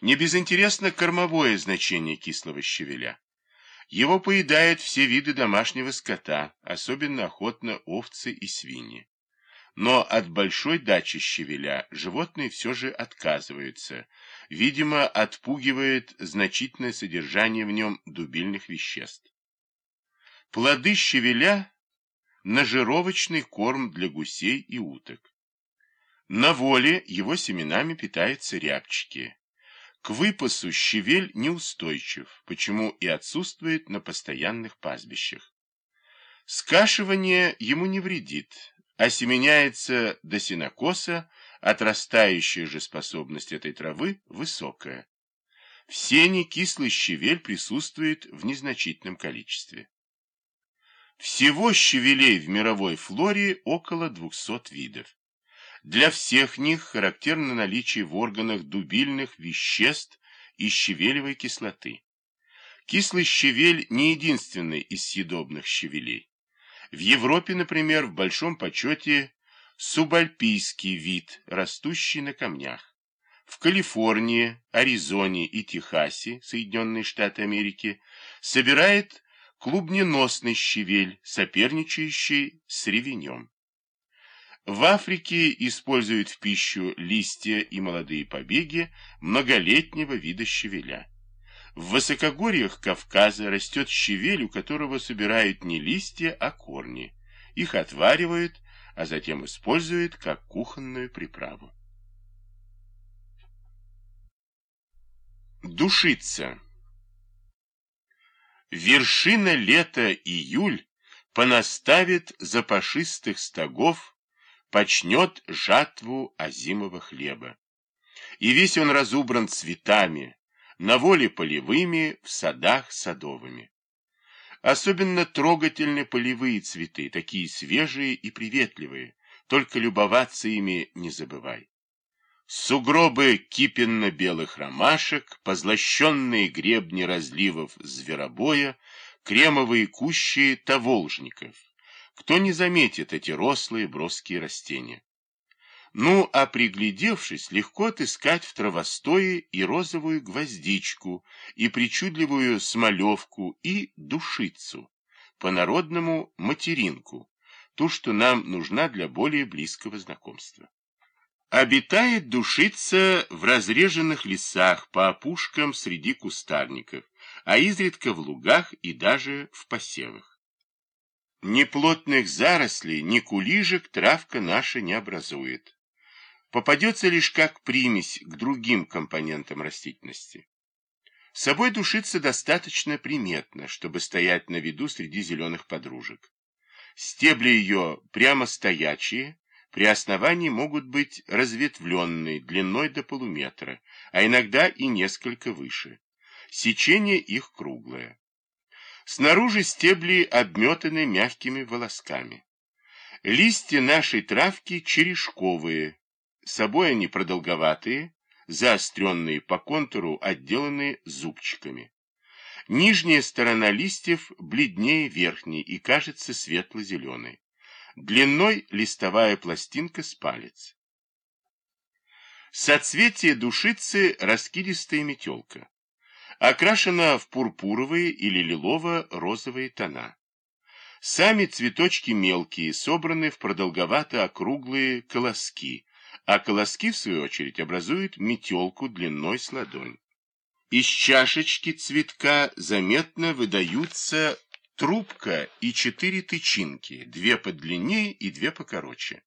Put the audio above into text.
Не безинтересно кормовое значение кислого щавеля. Его поедают все виды домашнего скота, особенно охотно овцы и свиньи. Но от большой дачи щавеля животные все же отказываются. Видимо, отпугивает значительное содержание в нем дубильных веществ. Плоды щавеля – нажировочный корм для гусей и уток. На воле его семенами питаются рябчики. К выпасу щавель неустойчив, почему и отсутствует на постоянных пастбищах. Скашивание ему не вредит, осеменяется до сенокоса, отрастающая же способность этой травы высокая. В сене кислый щавель присутствует в незначительном количестве. Всего щавелей в мировой флоре около 200 видов. Для всех них характерно наличие в органах дубильных веществ и щавелевой кислоты. Кислый щавель не единственный из съедобных щавелей. В Европе, например, в большом почете субальпийский вид, растущий на камнях. В Калифорнии, Аризоне и Техасе, Соединенные Штаты Америки, собирает клубненосный щавель, соперничающий с ревенем. В Африке используют в пищу листья и молодые побеги многолетнего вида щавеля. В высокогорьях Кавказа растет щавель, у которого собирают не листья, а корни. Их отваривают, а затем используют как кухонную приправу. Душица. Вершина лета июль понаставит запашистых стогов, почнет жатву озимого хлеба. И весь он разубран цветами, на воле полевыми, в садах садовыми. Особенно трогательны полевые цветы, такие свежие и приветливые, только любоваться ими не забывай. Сугробы кипенно-белых ромашек, позлощенные гребни разливов зверобоя, кремовые кущи таволжников. Кто не заметит эти рослые броские растения? Ну, а приглядевшись, легко отыскать в травостое и розовую гвоздичку, и причудливую смолевку, и душицу, по-народному материнку, ту, что нам нужна для более близкого знакомства. Обитает душица в разреженных лесах, по опушкам среди кустарников, а изредка в лугах и даже в посевах. Ни плотных зарослей, ни кулижек травка наша не образует попадется лишь как примесь к другим компонентам растительности. С собой душица достаточно приметно, чтобы стоять на виду среди зеленых подружек. Стебли ее прямо стоячие, при основании могут быть разветвленные длиной до полуметра, а иногда и несколько выше. Сечение их круглое. Снаружи стебли обметаны мягкими волосками. Листья нашей травки черешковые, собой они продолговатые, заостренные по контуру, отделанные зубчиками. Нижняя сторона листьев бледнее верхней и кажется светло-зеленой. Длиной листовая пластинка с палец. Соцветие душицы раскидистая метелка. Окрашена в пурпуровые или лилово-розовые тона. Сами цветочки мелкие, собраны в продолговато-округлые колоски, а колоски, в свою очередь, образуют метелку длиной с ладонь. Из чашечки цветка заметно выдаются трубка и четыре тычинки, две подлиннее и две покороче.